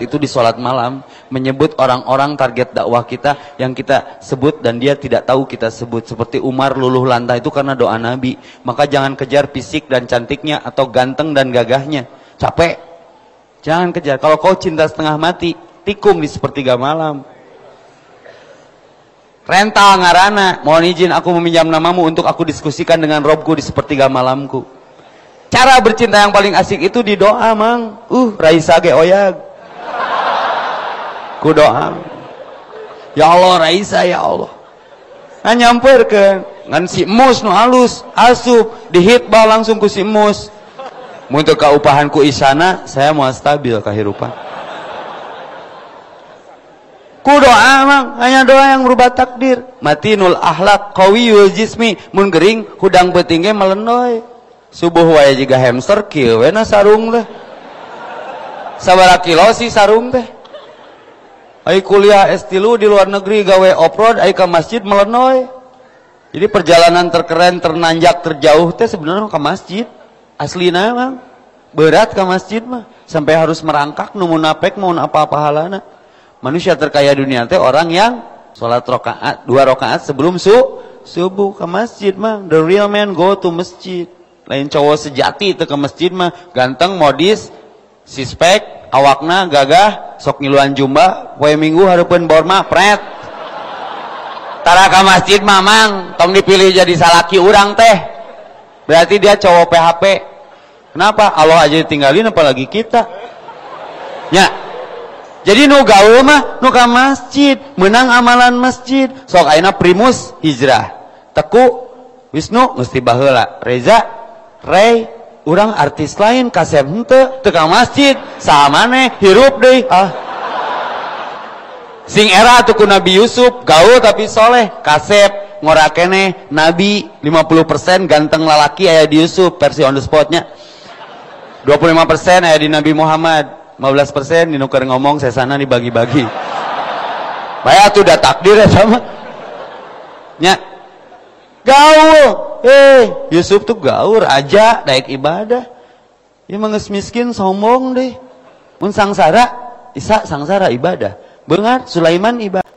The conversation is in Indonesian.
surat itu di sholat malam menyebut orang-orang target dakwah kita yang kita sebut dan dia tidak tahu kita sebut. Seperti Umar luluh lantah itu karena doa Nabi. Maka jangan kejar fisik dan cantiknya atau ganteng dan gagahnya. Capek. Jangan kejar. Kalau kau cinta setengah mati tikung di sepertiga malam. Rental ngarana. Mohon izin aku meminjam namamu untuk aku diskusikan dengan Robku di sepertiga malamku. Cara bercinta yang paling asik itu di doa mang. Uh Raisa ge oyag ku doa ya Allah Raisa ya Allah. Nah nyamperkan ngan si mus nu halus asup dihitbah langsung ku si mus. Untuk kaupahan ku isana saya mau stabil kehidupan ku doa mang. Hanya doa yang merubah takdir. Matinul ahlak qawiyul jismi. Mun gering hudang petingnya melenoy subuh wae juga hamster kieu we na sarung teh sabaraha kilo sih sarung teh ai kuliah S3 di luar negeri gawe off-road ai ke masjid melenoy jadi perjalanan terkeren ternanjak terjauh teh sebenarnya ke masjid. Aslina mang. Berat ke masjid mah. Sampai harus merangkak nu munapek mau apa-apa halana. Manusia terkaya dunia teh orang yang sholat rokaat dua rokaat sebelum su subuh ke masjid mah the real man go to masjid. Lain cowok sejati itu ke masjid mah ganteng modis sispek awakna gagah sok ngiluan jumba poe minggu hareupeun bor mah pret tara ke masjid mamang tong dipilih jadi salaki urang teh berarti dia cowok PHP kenapa Allah aja ditinggalin apalagi kita ya jadi nu gaul mah nu ka masjid, menang amalan masjid. Sok ayeuna primus hijrah. Teku Wisnu mesti baheula. Reza, Rey, urang artis lain kasep henteu teu ka masjid. Saha maneh hirup deui. Ah. Sing era tuh ku Nabi Yusuf, gaul tapi soleh, kasep ngorakene Nabi 50% ganteng lalaki aya di Yusuf versi on the spotnya. 25% aya di Nabi Muhammad. 15 persen dinukar ngomong saya sana dibagi-bagi Baik tuh udah takdir ya sama nya gaul eh Yusuf tuh gaul aja naik ibadah. Ya manges miskin sombong deh. Mun sangsara Isa sangsara ibadah. Bengar Sulaiman ibadah